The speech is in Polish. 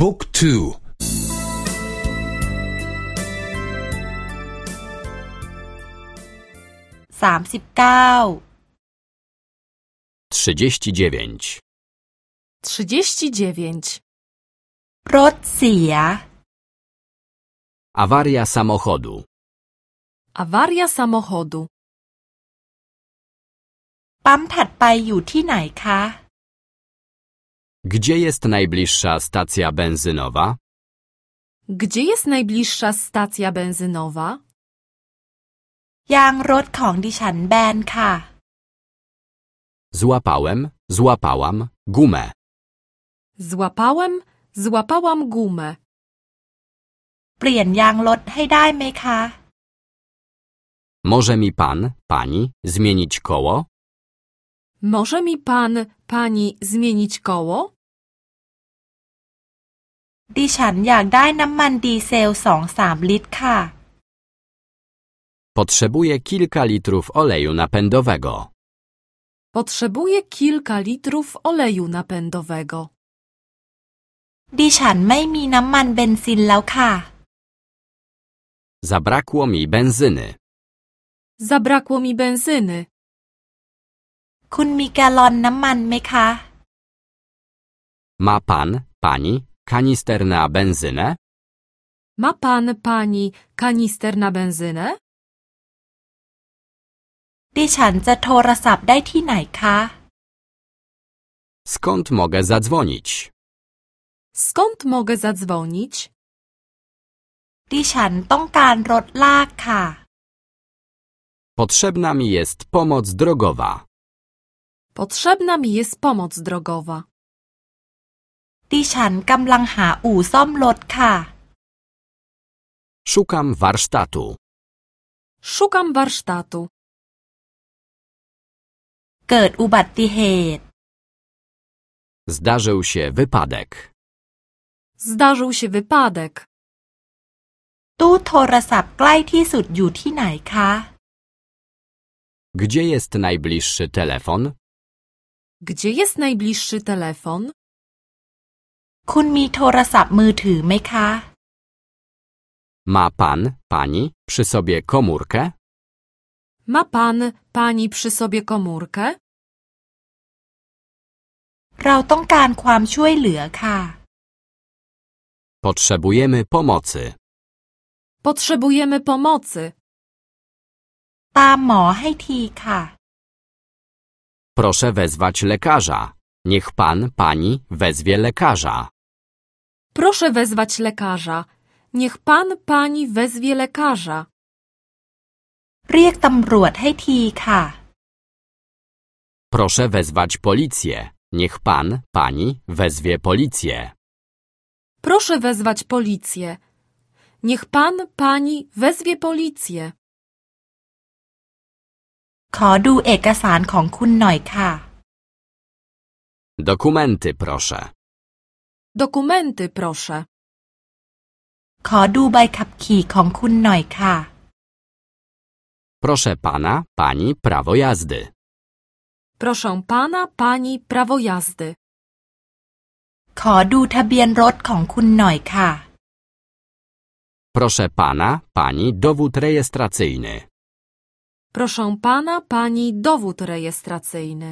บุ๊กทู สามสิบเก้า trzydzieści dziewięć, 39. รถเสีย awaria samochodu, Awaria samochodu. ปั๊มถัดไปอยู่ที่ไหนคะ gdzie jest najbliższa stacja benzynowa? Gdzie jest najbliższa stacja benzynowa? ยางรถของดิฉันแบนค่ะ Złapałem, złapałam gumę. Złapałem, złapałam gumę. เปลี่ยนยางรถให้ได้ไหมคะ Może mi pan, pani zmienić koło? Może mi pan, pani zmienić koło? ดิฉันอยากได้น้ำมันดีเซลสองสามลิตรค่ะ Potrzebuję kilka litrów oleju napędowego. Potrzebuję kilka litrów oleju napędowego. ดิฉันไม่มีน้ำมันเบนซินแล้วค่ะ Zabrakło mi benzyny. Zabrakło mi benzyny. คุณมีแกลลอนน้ำมันไหมคะ Ma pan, pani kanister na benzynę? Ma pan, pani kanister na benzynę? ดิฉันจะโทรศัพท์ได้ที่ไหนคะ Skąd mogę zadzwonić? Skąd mogę zadzwonić? ดิฉันต้องการรถลากค่ะ Potrzebna mi jest pomoc drogowa. Potrzebna mi jest pomoc drogowa. ดิฉันกำลังหาอู่ซ่อมรถค่ะ Szukam warsztatu. Szukam warsztatu. เกิดอุบัติเหตุ Zdarzył się wypadek. Zdarzył się wypadek. ตู้โทรศัพท์ใกล้ที่สุดอยู่ที่ไหนคะ Gdzie jest najbliższy telefon? Gdzie jest najbliższy telefon? คุณมีโทรศัพท์มือถือไหมคะ Ma pan, pani przy sobie komórkę? Ma pan, pani przy sobie komórkę? เราต้องการความช่วยเหลือค่ะ Potrzebujemy pomocy. Potrzebujemy pomocy. ตามหมอให้ทีค่ะ Proszę wezwać lekarza. Niech pan, pani wezwie lekarza. Proszę wezwać lekarza. Niech pan, pani wezwie lekarza. เรียกตำรวจให้ทีค่ะ Proszę wezwać policję. Niech pan, pani wezwie policję. Proszę wezwać policję. Niech pan, pani wezwie policję. ขอดูเอกสารของคุณหน่อยค่ะ Dokumenty proszę. Dokumenty proszę. ขอดูใบขับขี่ของคุณหน่อยค่ะ Proszę pana, pani prawo jazdy. Proszę pana, pani prawo jazdy. ขอดูทะเบียนรถของคุณหน่อยค่ะ Proszę pana, pani dowód rejestracyjny. Proszę pana, pani dowód rejestracyjny.